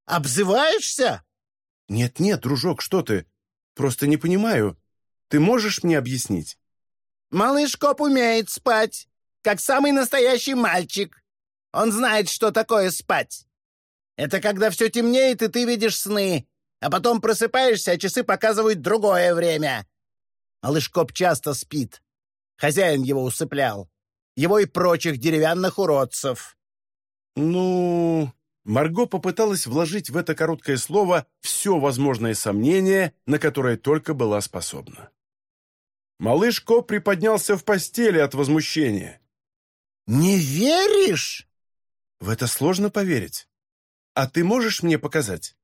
Обзываешься? Нет-нет, дружок, что ты? Просто не понимаю. Ты можешь мне объяснить? Малыш Коп умеет спать, как самый настоящий мальчик. Он знает, что такое спать. Это когда все темнеет, и ты видишь сны, а потом просыпаешься, а часы показывают другое время. Малыш Коп часто спит. Хозяин его усыплял его и прочих деревянных уродцев». «Ну...» Марго попыталась вложить в это короткое слово все возможное сомнение, на которое только была способна. Малыш Ко приподнялся в постели от возмущения. «Не веришь?» «В это сложно поверить. А ты можешь мне показать?»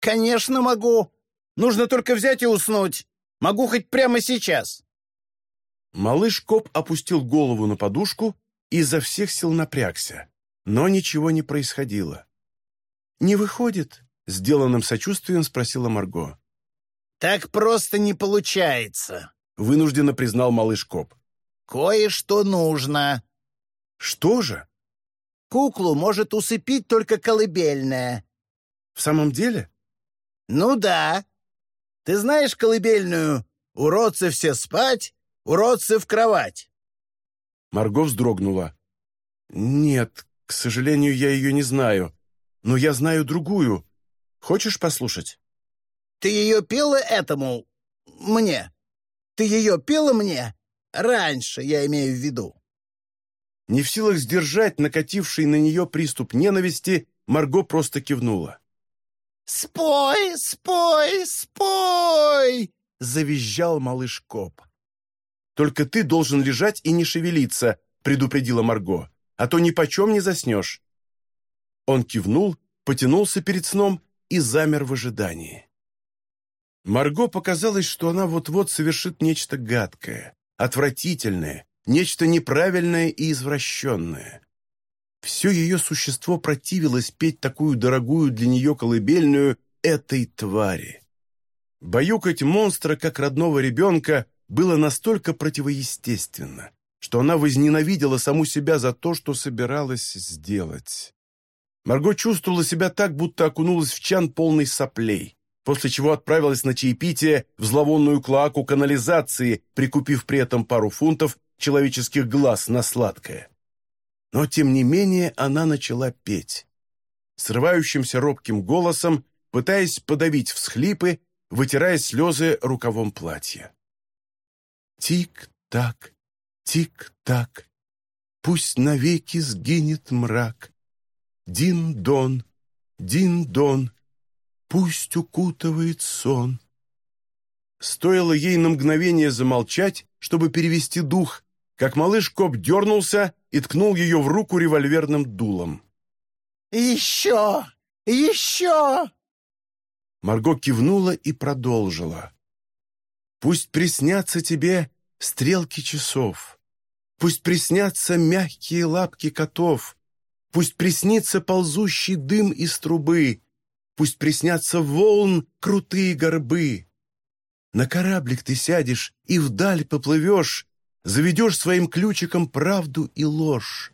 «Конечно могу. Нужно только взять и уснуть. Могу хоть прямо сейчас». Малыш Коп опустил голову на подушку и изо всех сил напрягся, но ничего не происходило. «Не выходит?» — сделанным сочувствием спросила Марго. «Так просто не получается», — вынужденно признал малыш Коп. «Кое-что нужно». «Что же?» «Куклу может усыпить только колыбельная». «В самом деле?» «Ну да. Ты знаешь колыбельную «Уродцы все спать, Уродцы в кровать!» Марго вздрогнула. «Нет, к сожалению, я ее не знаю. Но я знаю другую. Хочешь послушать?» «Ты ее пела этому... мне? Ты ее пела мне? Раньше, я имею в виду». Не в силах сдержать накативший на нее приступ ненависти, Марго просто кивнула. «Спой, спой, спой!» — завизжал малыш Коп. Только ты должен лежать и не шевелиться», — предупредила Марго, «а то ни почем не заснешь». Он кивнул, потянулся перед сном и замер в ожидании. Марго показалось, что она вот-вот совершит нечто гадкое, отвратительное, нечто неправильное и извращенное. Все ее существо противилось петь такую дорогую для нее колыбельную этой твари. Баюкать монстра, как родного ребенка, было настолько противоестественно, что она возненавидела саму себя за то, что собиралась сделать. Марго чувствовала себя так, будто окунулась в чан полный соплей, после чего отправилась на чаепитие в зловонную клоаку канализации, прикупив при этом пару фунтов человеческих глаз на сладкое. Но, тем не менее, она начала петь. Срывающимся робким голосом, пытаясь подавить всхлипы, вытирая слезы рукавом платья. Тик-так, тик-так, Пусть навеки сгинет мрак. Стоило ей на мгновение замолчать, чтобы перевести дух, как малыш Коп дернулся и ткнул ее в руку револьверным дулом. «Еще! Еще!» Марго кивнула и продолжила. «Пусть приснятся тебе стрелки часов, пусть приснятся мягкие лапки котов, пусть приснится ползущий дым из трубы, пусть приснятся волн крутые горбы. На кораблик ты сядешь и вдаль поплывешь, заведешь своим ключиком правду и ложь.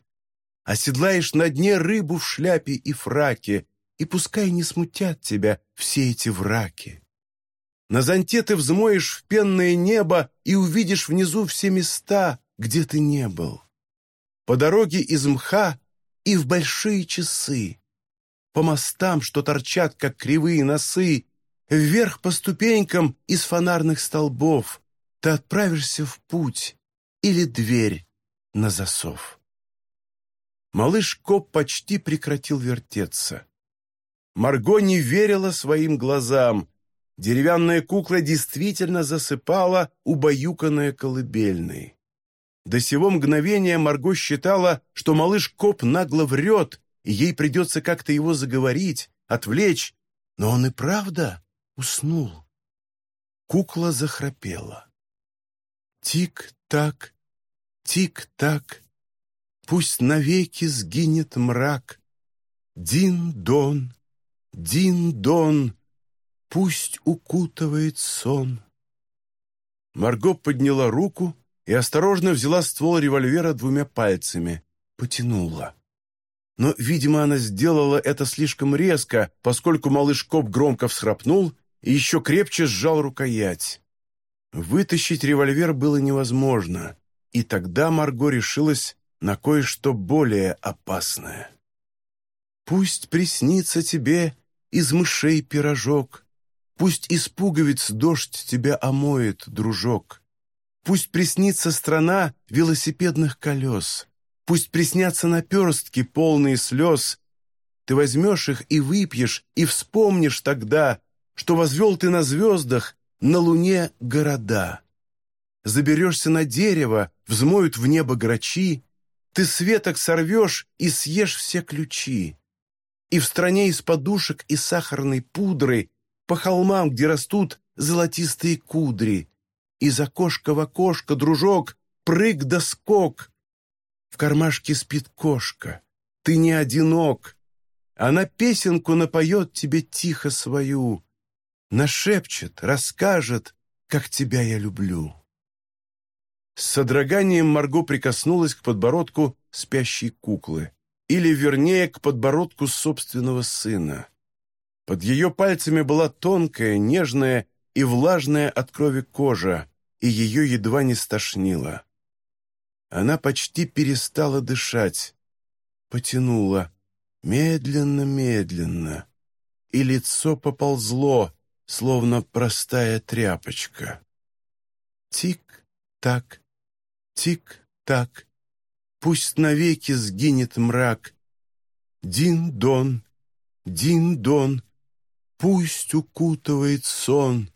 Оседлаешь на дне рыбу в шляпе и фраке, и пускай не смутят тебя все эти враки. На зонте ты взмоешь в пенное небо и увидишь внизу все места, где ты не был. По дороге из мха и в большие часы, по мостам, что торчат, как кривые носы, вверх по ступенькам из фонарных столбов, ты отправишься в путь или дверь на засов. Малыш Коп почти прекратил вертеться. Марго не верила своим глазам. Деревянная кукла действительно засыпала, убаюканная колыбельной. До сего мгновения Марго считала, что малыш Коп нагло врет, и ей придется как-то его заговорить, отвлечь, но он и правда уснул. Кукла захрапела. Тик-так, тик-так, пусть навеки сгинет мрак. Дин-дон, Дин-дон, пусть укутывает сон. Марго подняла руку и осторожно взяла ствол револьвера двумя пальцами, потянула. Но, видимо, она сделала это слишком резко, поскольку малыш Коп громко всхрапнул и еще крепче сжал рукоять. Вытащить револьвер было невозможно, и тогда Марго решилась на кое-что более опасное. «Пусть приснится тебе из мышей пирожок. Пусть из пуговиц дождь тебя омоет, дружок. Пусть приснится страна велосипедных колес. Пусть приснятся наперстки, полные слез. Ты возьмешь их и выпьешь, и вспомнишь тогда, что возвел ты на звездах, на луне города. Заберешься на дерево, взмоют в небо грачи, ты светок сорвешь и съешь все ключи и в стране из подушек и сахарной пудры, по холмам, где растут золотистые кудри. Из окошка в окошко, дружок, прыг да скок. В кармашке спит кошка, ты не одинок. Она песенку напоет тебе тихо свою, нашепчет, расскажет, как тебя я люблю. С содроганием Марго прикоснулась к подбородку спящей куклы или, вернее, к подбородку собственного сына. Под ее пальцами была тонкая, нежная и влажная от крови кожа, и ее едва не стошнило. Она почти перестала дышать, потянула, медленно-медленно, и лицо поползло, словно простая тряпочка. Тик-так, тик-так, Пусть навеки сгинет мрак. Дин-дон, дин-дон, Пусть укутывает сон.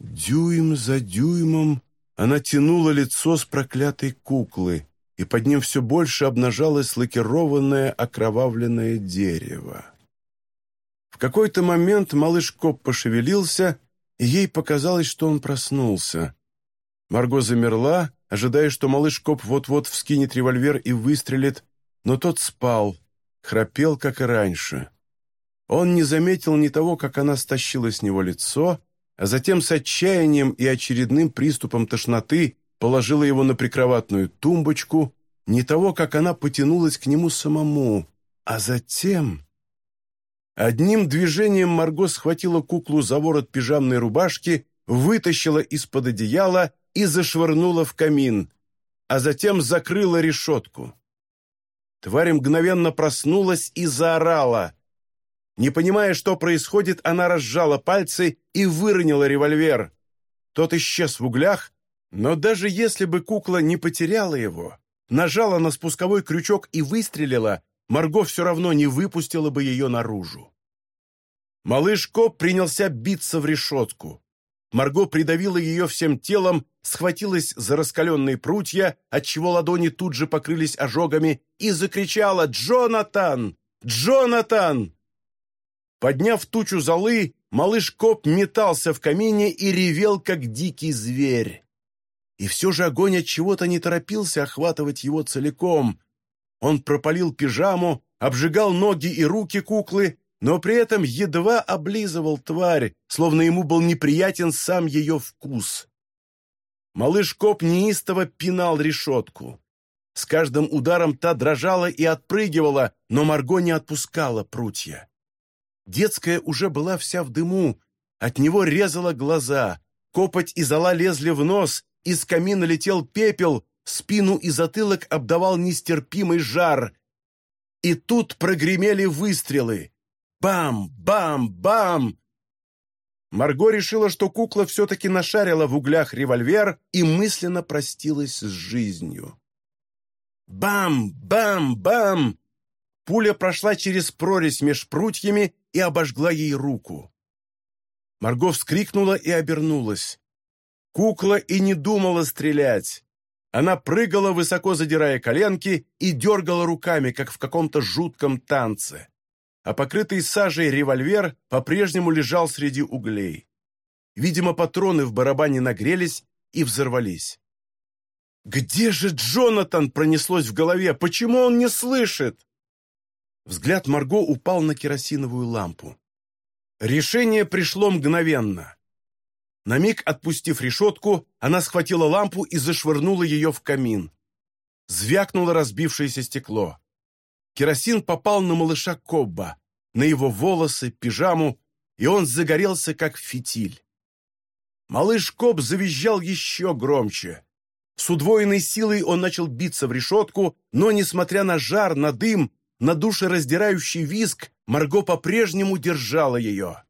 Дюйм за дюймом она тянула лицо с проклятой куклы, и под ним все больше обнажалось лакированное окровавленное дерево. В какой-то момент малыш Коп пошевелился, и ей показалось, что он проснулся. Марго замерла, ожидая, что малыш Коп вот-вот вскинет револьвер и выстрелит, но тот спал, храпел, как и раньше. Он не заметил ни того, как она стащила с него лицо, а затем с отчаянием и очередным приступом тошноты положила его на прикроватную тумбочку, ни того, как она потянулась к нему самому, а затем... Одним движением Марго схватила куклу за ворот пижамной рубашки, вытащила из-под одеяла и зашвырнула в камин, а затем закрыла решетку. Тварь мгновенно проснулась и заорала. Не понимая, что происходит, она разжала пальцы и выронила револьвер. Тот исчез в углях, но даже если бы кукла не потеряла его, нажала на спусковой крючок и выстрелила, Марго все равно не выпустила бы ее наружу. Малыш Коп принялся биться в решетку. Марго придавила ее всем телом, схватилась за раскаленные прутья, отчего ладони тут же покрылись ожогами, и закричала «Джонатан! Джонатан!» Подняв тучу золы, малыш Коп метался в камине и ревел, как дикий зверь. И все же огонь от чего-то не торопился охватывать его целиком. Он пропалил пижаму, обжигал ноги и руки куклы, но при этом едва облизывал тварь, словно ему был неприятен сам ее вкус. Малыш Коп неистово пинал решетку. С каждым ударом та дрожала и отпрыгивала, но Марго не отпускала прутья. Детская уже была вся в дыму, от него резала глаза, копоть и зола лезли в нос, из камина летел пепел, спину и затылок обдавал нестерпимый жар. И тут прогремели выстрелы. Бам! Бам! Бам! Марго решила, что кукла все-таки нашарила в углях револьвер и мысленно простилась с жизнью. Бам! Бам! Бам! Пуля прошла через прорезь меж прутьями и обожгла ей руку. Марго вскрикнула и обернулась. Кукла и не думала стрелять. Она прыгала, высоко задирая коленки, и дергала руками, как в каком-то жутком танце а покрытый сажей револьвер по-прежнему лежал среди углей. Видимо, патроны в барабане нагрелись и взорвались. «Где же Джонатан?» — пронеслось в голове. «Почему он не слышит?» Взгляд Марго упал на керосиновую лампу. Решение пришло мгновенно. На миг отпустив решетку, она схватила лампу и зашвырнула ее в камин. Звякнуло разбившееся стекло. Керосин попал на малыша Кобба, на его волосы, пижаму, и он загорелся, как фитиль. Малыш Коб завизжал еще громче. С удвоенной силой он начал биться в решетку, но, несмотря на жар, на дым, на душераздирающий визг, Марго по-прежнему держала ее.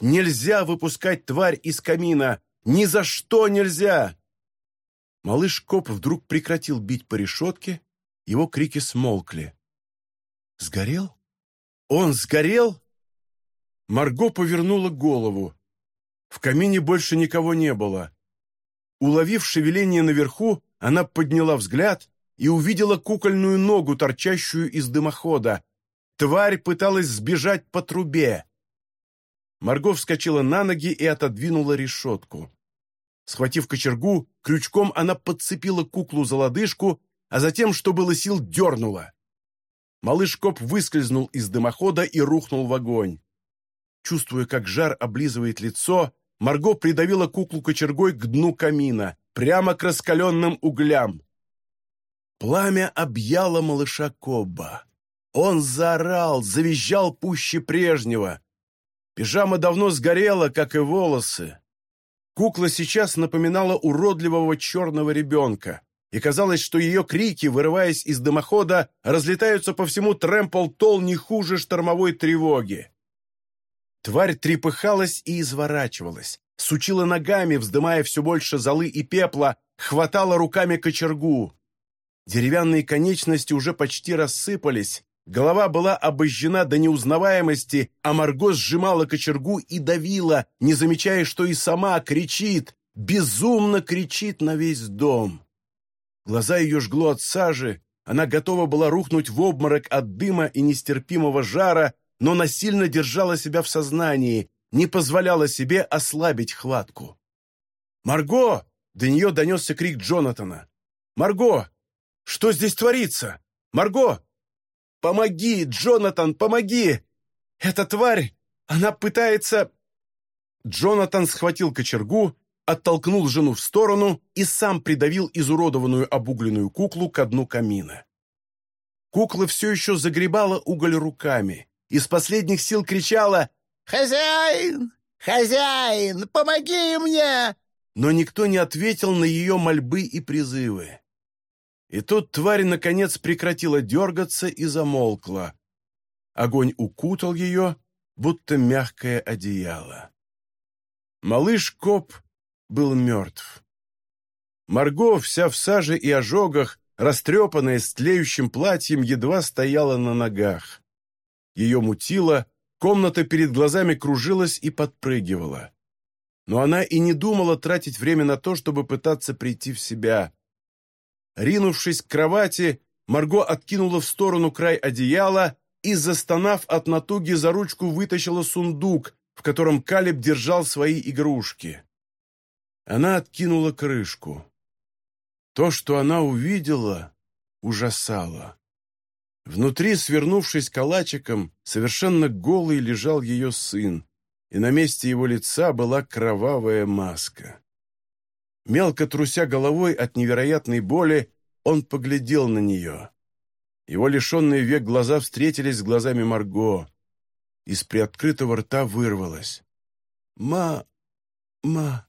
Нельзя выпускать тварь из камина! Ни за что нельзя! Малыш Коп вдруг прекратил бить по решетке, его крики смолкли. Сгорел? Он сгорел? Марго повернула голову. В камине больше никого не было. Уловив шевеление наверху, она подняла взгляд и увидела кукольную ногу, торчащую из дымохода. Тварь пыталась сбежать по трубе. Марго вскочила на ноги и отодвинула решетку. Схватив кочергу, крючком она подцепила куклу за лодыжку, а затем, что было сил, дернула. Малыш Коп выскользнул из дымохода и рухнул в огонь. Чувствуя, как жар облизывает лицо, Марго придавила куклу кочергой к дну камина, прямо к раскаленным углям. Пламя объяло малыша Кобба. Он заорал, завизжал пуще прежнего. Пижама давно сгорела, как и волосы. Кукла сейчас напоминала уродливого черного ребенка и казалось, что ее крики, вырываясь из дымохода, разлетаются по всему Трэмпл-Толл не хуже штормовой тревоги. Тварь трепыхалась и изворачивалась, сучила ногами, вздымая все больше золы и пепла, хватала руками кочергу. Деревянные конечности уже почти рассыпались, голова была обожжена до неузнаваемости, а Марго сжимала кочергу и давила, не замечая, что и сама кричит, безумно кричит на весь дом. Глаза ее жгло от сажи, она готова была рухнуть в обморок от дыма и нестерпимого жара, но насильно держала себя в сознании, не позволяла себе ослабить хватку. «Марго!» — до нее донесся крик Джонатана. «Марго! Что здесь творится? Марго! Помоги, Джонатан, помоги! Эта тварь, она пытается...» Джонатан схватил кочергу оттолкнул жену в сторону и сам придавил изуродованную обугленную куклу к дну камина. Кукла все еще загребала уголь руками, из последних сил кричала «Хозяин! Хозяин! Помоги мне!» Но никто не ответил на ее мольбы и призывы. И тут тварь, наконец, прекратила дергаться и замолкла. Огонь укутал ее, будто мягкое одеяло. Малыш Коп был мертв. Марго, вся в саже и ожогах, растрепанная с тлеющим платьем, едва стояла на ногах. Ее мутило, комната перед глазами кружилась и подпрыгивала. но она и не думала тратить время на то, чтобы пытаться прийти в себя. Ринувшись к кровати, Марго откинула в сторону край одеяла и, застонав от натуги, за ручку вытащила сундук, в котором Калиб держал свои игрушки. Она откинула крышку. То, что она увидела, ужасало. Внутри, свернувшись калачиком, совершенно голый лежал ее сын, и на месте его лица была кровавая маска. Мелко труся головой от невероятной боли, он поглядел на нее. Его лишенные век глаза встретились с глазами Марго. Из приоткрытого рта вырвалось. «Ма... ма...»